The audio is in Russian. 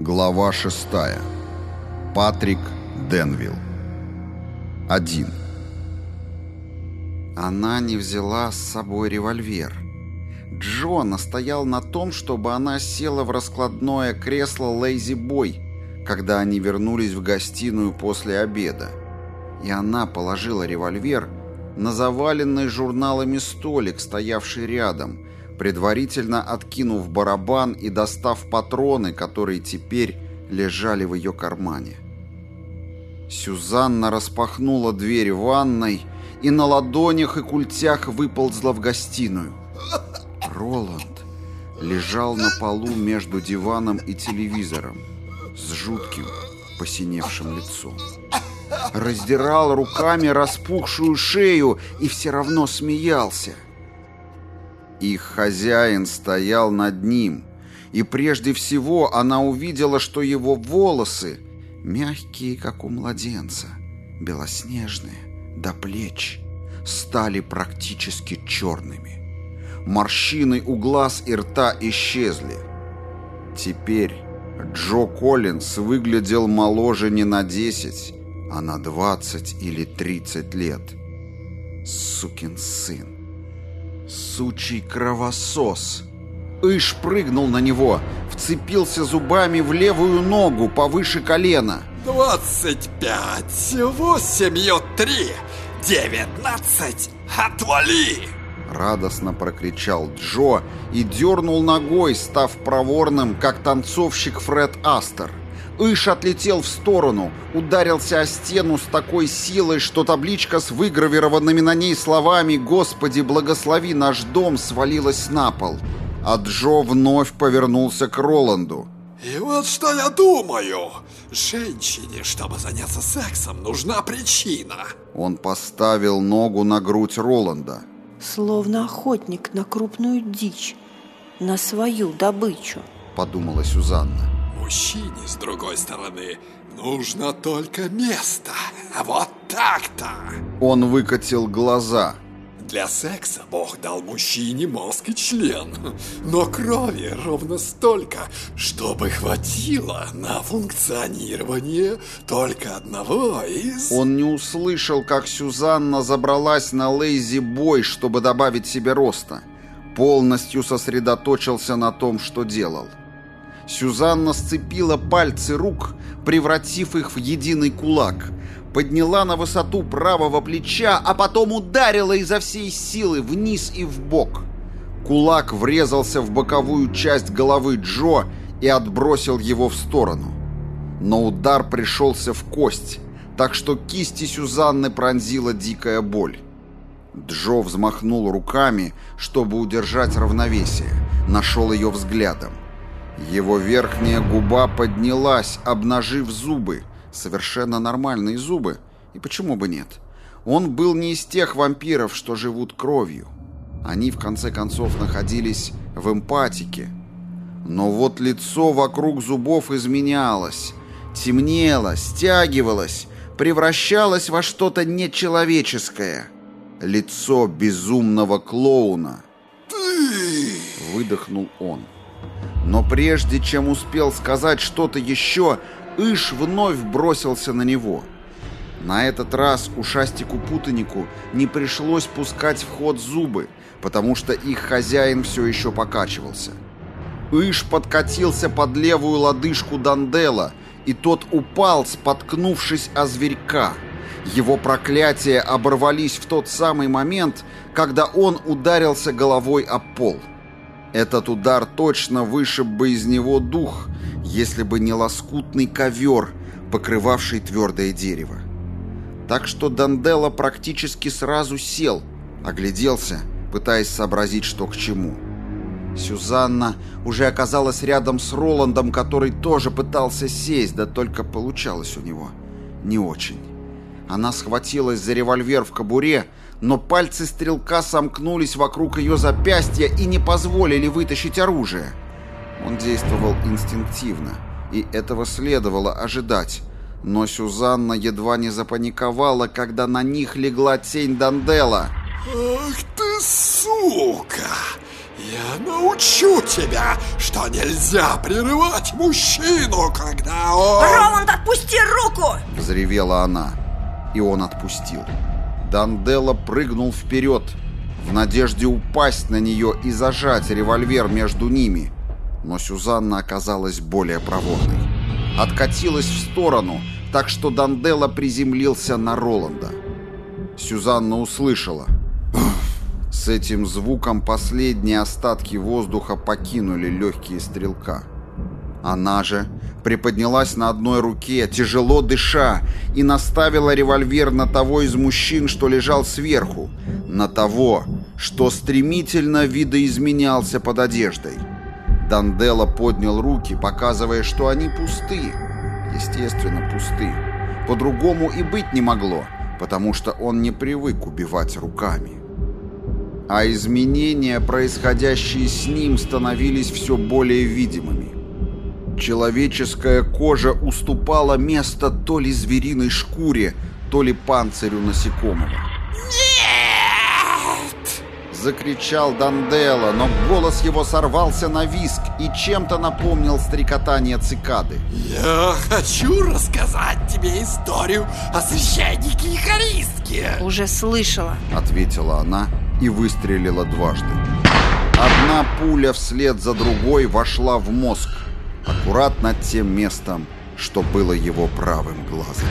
Глава шестая. Патрик Денвилл. Один. Она не взяла с собой револьвер. Джо настоял на том, чтобы она села в раскладное кресло Лейзи Бой, когда они вернулись в гостиную после обеда. И она положила револьвер на заваленный журналами столик, стоявший рядом, предварительно откинув барабан и достав патроны, которые теперь лежали в ее кармане. Сюзанна распахнула дверь ванной и на ладонях и культях выползла в гостиную. Роланд лежал на полу между диваном и телевизором с жутким посиневшим лицом. Раздирал руками распухшую шею и все равно смеялся. Их хозяин стоял над ним, и прежде всего она увидела, что его волосы мягкие, как у младенца, белоснежные, до плеч, стали практически черными. Морщины у глаз и рта исчезли. Теперь Джо Коллинз выглядел моложе не на 10, а на 20 или 30 лет. Сукин сын. Сучий кровосос. Иш прыгнул на него, вцепился зубами в левую ногу повыше колена. «Двадцать пять, восемью три, девятнадцать, отвали!» Радостно прокричал Джо и дернул ногой, став проворным, как танцовщик Фред Астер. Иш отлетел в сторону, ударился о стену с такой силой, что табличка с выгравированными на ней словами «Господи, благослови наш дом» свалилась на пол. А Джо вновь повернулся к Роланду. «И вот что я думаю. Женщине, чтобы заняться сексом, нужна причина». Он поставил ногу на грудь Роланда. Словно охотник на крупную дичь, на свою добычу, подумала Сюзанна. Мужчине, с другой стороны, нужно только место. Вот так-то. Он выкатил глаза. Для секса Бог дал мужчине мозг и член, но крови ровно столько, чтобы хватило на функционирование только одного из... Он не услышал, как Сюзанна забралась на Лейзи Бой, чтобы добавить себе роста. Полностью сосредоточился на том, что делал. Сюзанна сцепила пальцы рук, превратив их в единый кулак, подняла на высоту правого плеча, а потом ударила изо всей силы вниз и в бок. Кулак врезался в боковую часть головы Джо и отбросил его в сторону. Но удар пришелся в кость, так что кисти Сюзанны пронзила дикая боль. Джо взмахнул руками, чтобы удержать равновесие, нашел ее взглядом. Его верхняя губа поднялась, обнажив зубы. Совершенно нормальные зубы. И почему бы нет? Он был не из тех вампиров, что живут кровью. Они, в конце концов, находились в эмпатике. Но вот лицо вокруг зубов изменялось, темнело, стягивалось, превращалось во что-то нечеловеческое. Лицо безумного клоуна. «Ты!» — выдохнул он. Но прежде чем успел сказать что-то еще, Иш вновь бросился на него. На этот раз ушастику-путанику не пришлось пускать в ход зубы, потому что их хозяин все еще покачивался. Иш подкатился под левую лодыжку Дандела, и тот упал, споткнувшись о зверька. Его проклятия оборвались в тот самый момент, когда он ударился головой об пол. Этот удар точно вышиб бы из него дух, если бы не лоскутный ковер, покрывавший твердое дерево. Так что Данделла практически сразу сел, огляделся, пытаясь сообразить, что к чему. Сюзанна уже оказалась рядом с Роландом, который тоже пытался сесть, да только получалось у него не очень. Она схватилась за револьвер в кобуре, но пальцы стрелка сомкнулись вокруг ее запястья и не позволили вытащить оружие. Он действовал инстинктивно, и этого следовало ожидать. Но Сюзанна едва не запаниковала, когда на них легла тень Дандела. «Ах ты, сука! Я научу тебя, что нельзя прерывать мужчину, когда он... Романд, отпусти руку! Взревела она, и он отпустил. Данделла прыгнул вперед, в надежде упасть на нее и зажать револьвер между ними. Но Сюзанна оказалась более проворной. Откатилась в сторону, так что Данделла приземлился на Роланда. Сюзанна услышала. С этим звуком последние остатки воздуха покинули легкие стрелка. Она же приподнялась на одной руке, тяжело дыша, и наставила револьвер на того из мужчин, что лежал сверху, на того, что стремительно видоизменялся под одеждой. Данделла поднял руки, показывая, что они пусты. Естественно, пусты. По-другому и быть не могло, потому что он не привык убивать руками. А изменения, происходящие с ним, становились все более видимыми. Человеческая кожа уступала место то ли звериной шкуре, то ли панцирю насекомого. Нет! Закричал Данделла, но голос его сорвался на виск и чем-то напомнил стрекотание цикады. Я хочу рассказать тебе историю о священнике и харистке. Уже слышала. Ответила она и выстрелила дважды. Одна пуля вслед за другой вошла в мозг, аккурат над тем местом, что было его правым глазом.